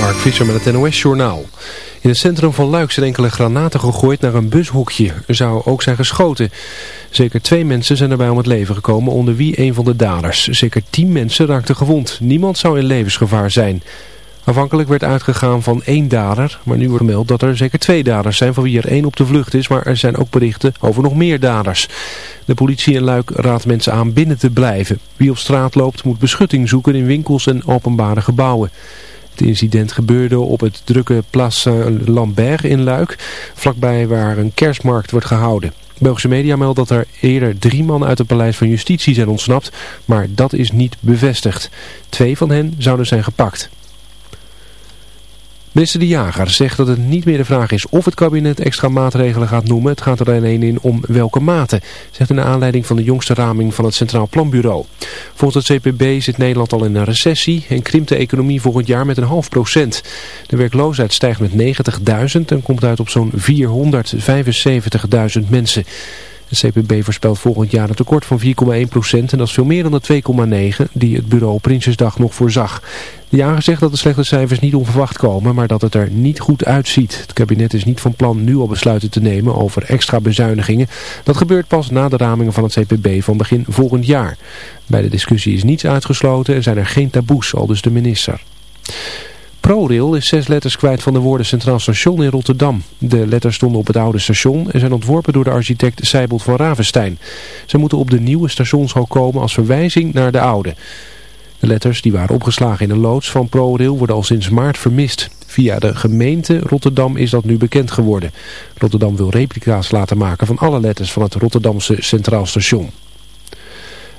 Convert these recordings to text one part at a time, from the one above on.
Mark Visser met het NOS-journaal. In het centrum van Luik zijn enkele granaten gegooid naar een bushokje. Er zou ook zijn geschoten. Zeker twee mensen zijn erbij om het leven gekomen, onder wie een van de daders. Zeker tien mensen raakten gewond. Niemand zou in levensgevaar zijn. Afhankelijk werd uitgegaan van één dader, maar nu wordt gemeld dat er zeker twee daders zijn, van wie er één op de vlucht is, maar er zijn ook berichten over nog meer daders. De politie in Luik raadt mensen aan binnen te blijven. Wie op straat loopt moet beschutting zoeken in winkels en openbare gebouwen. Het incident gebeurde op het drukke Place Lambert in Luik, vlakbij waar een kerstmarkt wordt gehouden. Belgische media meldt dat er eerder drie mannen uit het paleis van justitie zijn ontsnapt, maar dat is niet bevestigd. Twee van hen zouden zijn gepakt. Minister De Jager zegt dat het niet meer de vraag is of het kabinet extra maatregelen gaat noemen. Het gaat er alleen in om welke mate, zegt in de aanleiding van de jongste raming van het Centraal Planbureau. Volgens het CPB zit Nederland al in een recessie en krimpt de economie volgend jaar met een half procent. De werkloosheid stijgt met 90.000 en komt uit op zo'n 475.000 mensen. Het CPB voorspelt volgend jaar een tekort van 4,1% en dat is veel meer dan de 2,9% die het bureau Prinsjesdag nog voorzag. De jager zegt dat de slechte cijfers niet onverwacht komen, maar dat het er niet goed uitziet. Het kabinet is niet van plan nu al besluiten te nemen over extra bezuinigingen. Dat gebeurt pas na de ramingen van het CPB van begin volgend jaar. Bij de discussie is niets uitgesloten en zijn er geen taboes, al dus de minister. ProRail is zes letters kwijt van de woorden Centraal Station in Rotterdam. De letters stonden op het oude station en zijn ontworpen door de architect Seibold van Ravenstein. Ze moeten op de nieuwe stationshal komen als verwijzing naar de oude. De letters die waren opgeslagen in een loods van ProRail worden al sinds maart vermist. Via de gemeente Rotterdam is dat nu bekend geworden. Rotterdam wil replica's laten maken van alle letters van het Rotterdamse Centraal Station.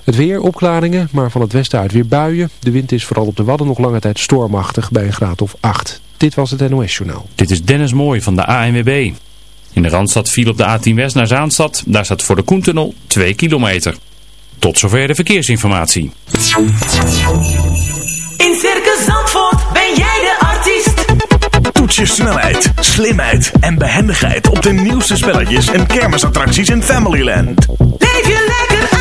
Het weer, opklaringen, maar van het westen uit weer buien. De wind is vooral op de Wadden nog lange tijd stormachtig bij een graad of 8. Dit was het NOS Journaal. Dit is Dennis Mooij van de ANWB. In de Randstad viel op de A10 West naar Zaanstad. Daar staat voor de Koentunnel 2 kilometer. Tot zover de verkeersinformatie. In Circus Zandvoort ben jij de artiest. Toets je snelheid, slimheid en behendigheid op de nieuwste spelletjes en kermisattracties in Familyland. Leef je lekker uit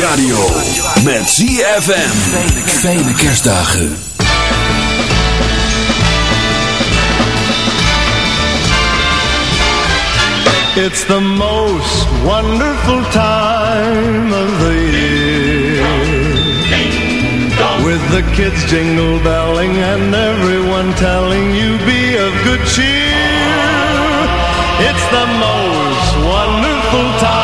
radio. Met ZFM. Fijne, fijne kerstdagen. It's the most wonderful time of the year. With the kids jingle belling and everyone telling you be of good cheer. It's the most wonderful time.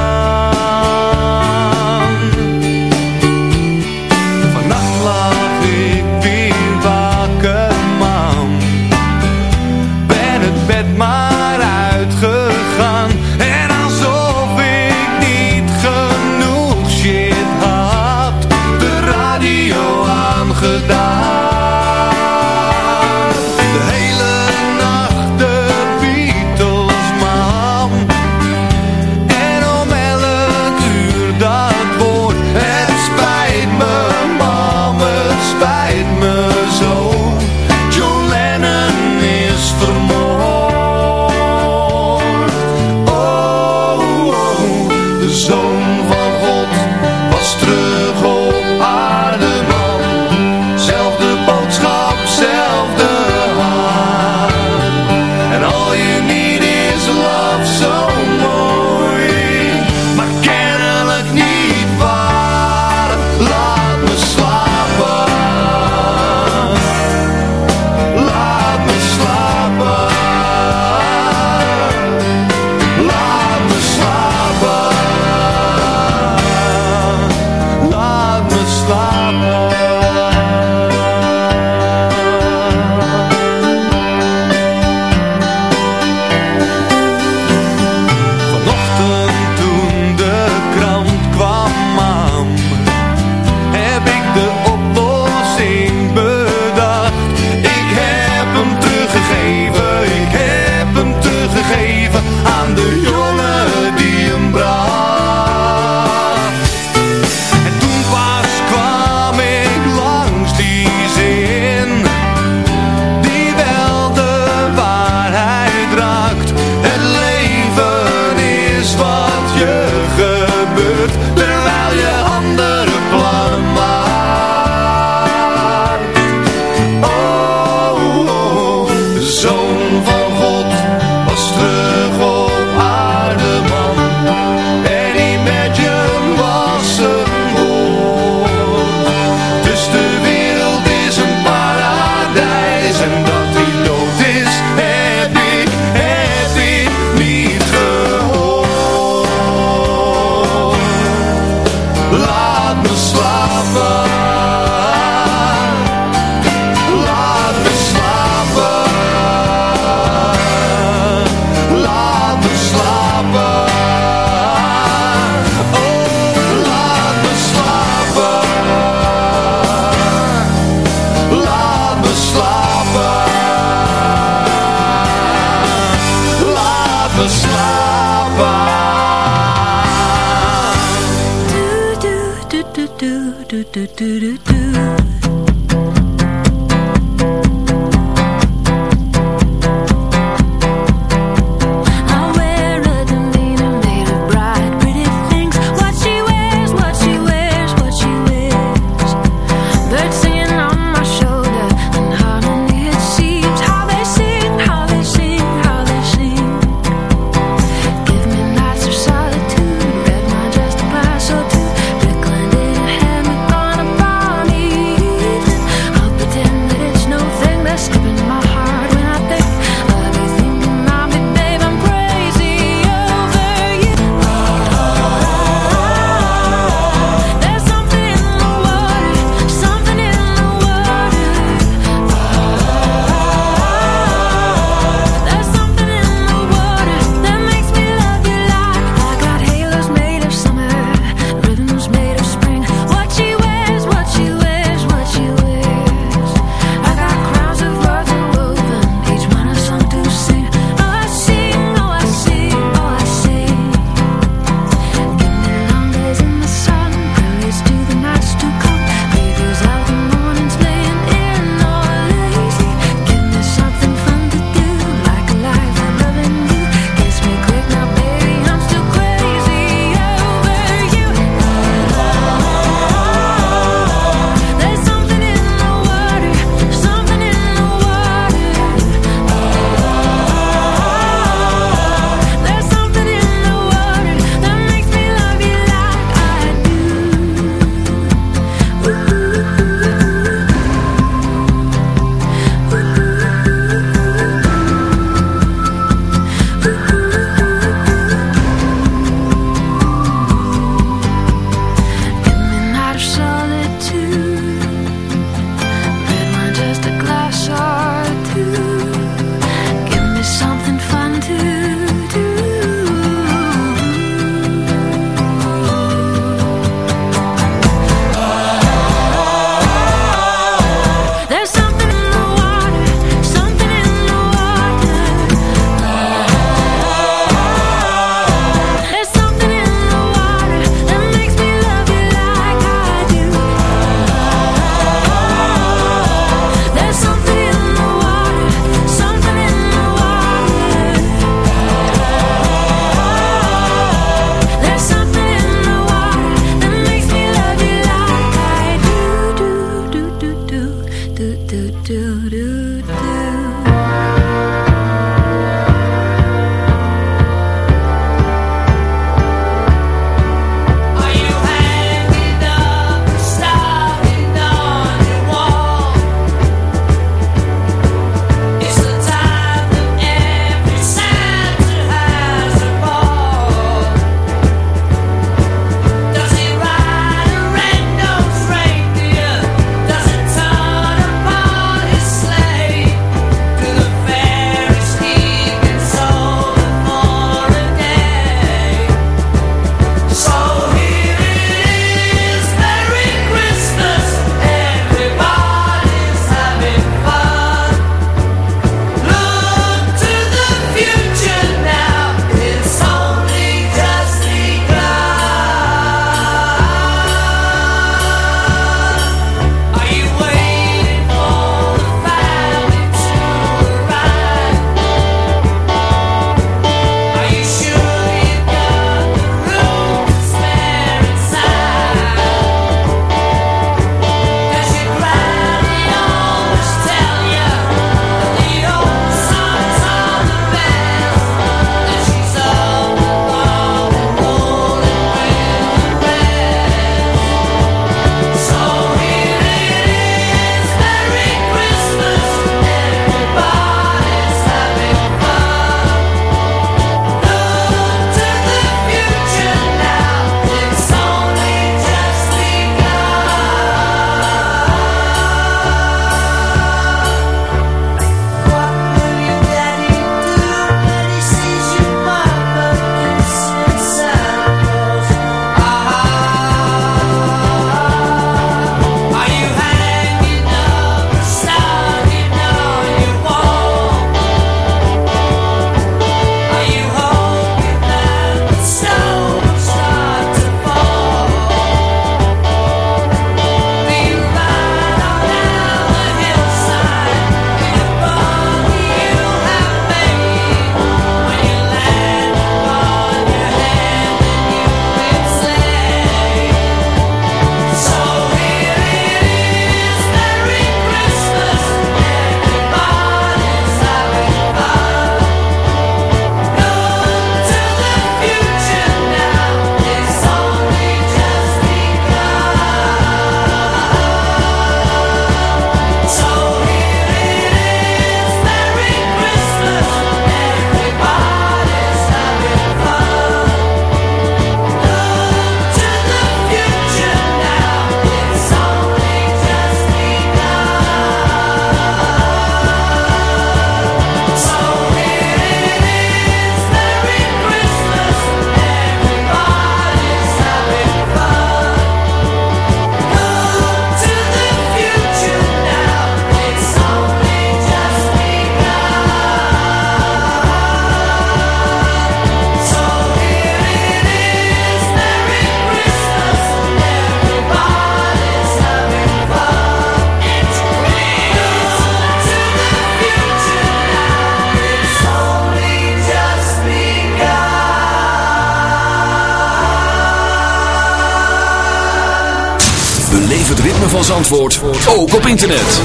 Internet.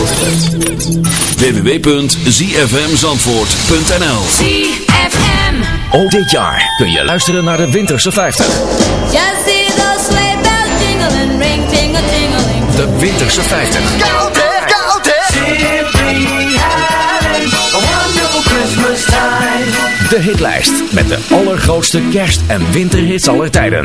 www.zfmzandvoort.nl ZFM. Ook dit jaar kun je luisteren naar de Winterse 50. Just see those sleigh bells jingling, ring ting a tingling. De Winterse 50. Koud hè, koud hè. Simply having a wonderful Christmas time. De hitlijst met de allergrootste kerst- en winterhits aller tijden.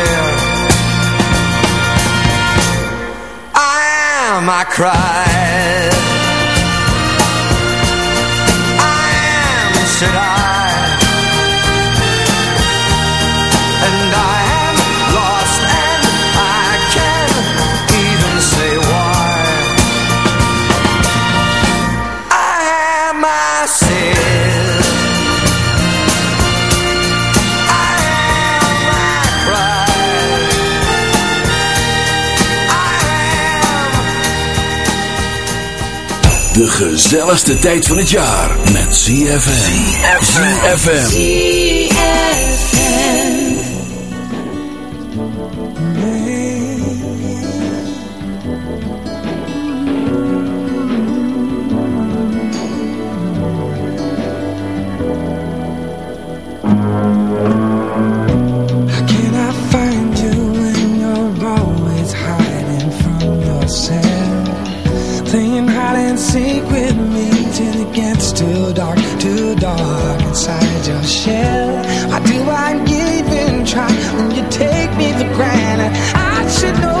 my cry. I am, I De gezelligste tijd van het jaar met ZFM. ZFM. Can sink with me till it gets too dark, too dark inside your shell. Why do I even try when you take me for granted? I should know.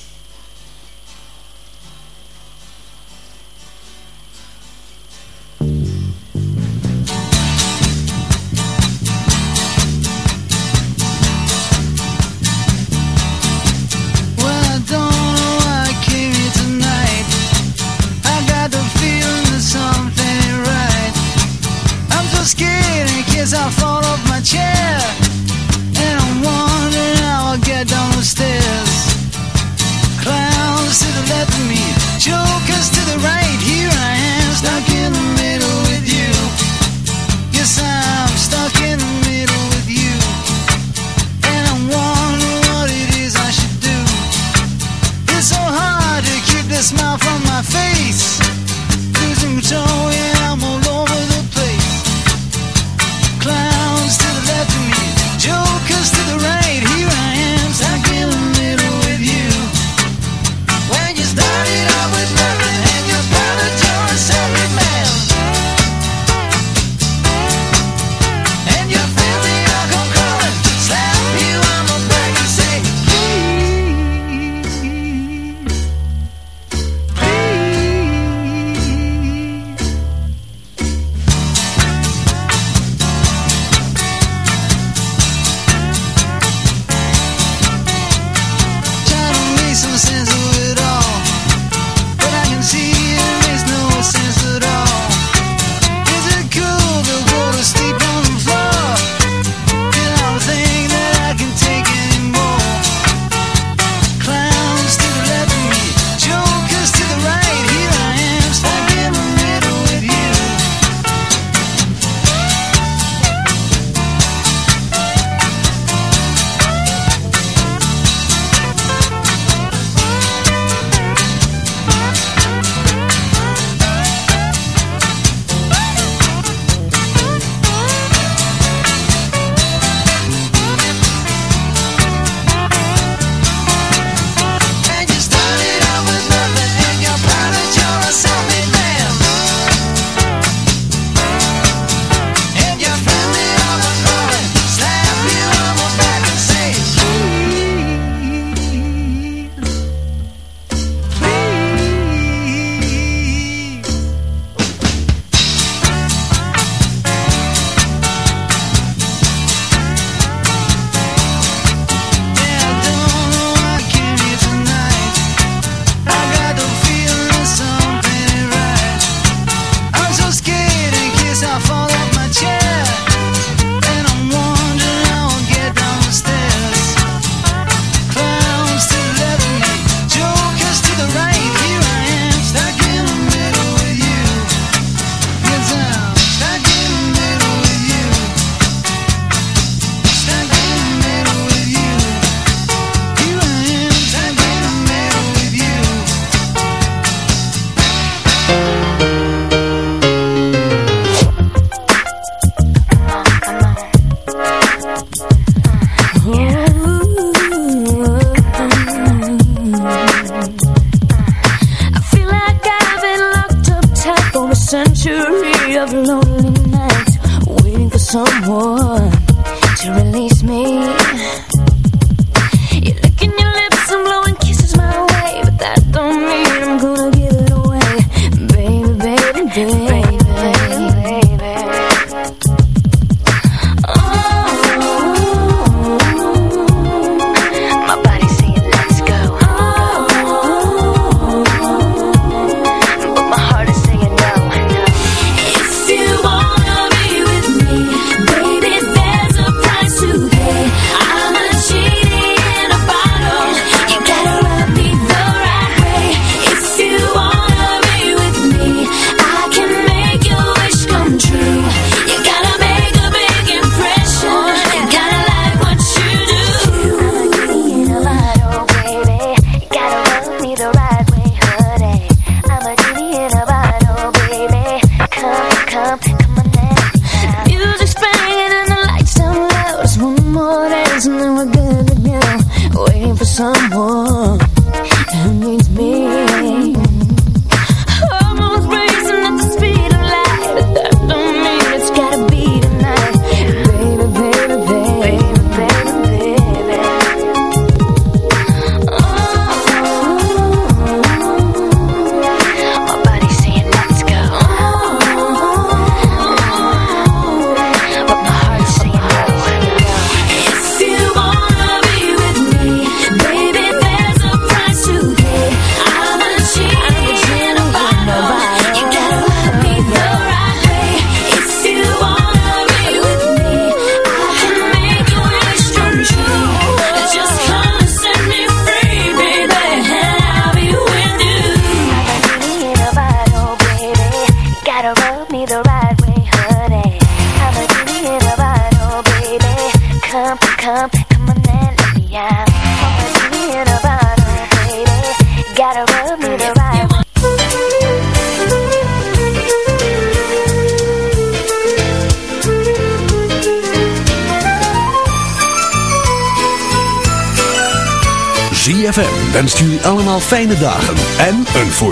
Fijne dagen en een voor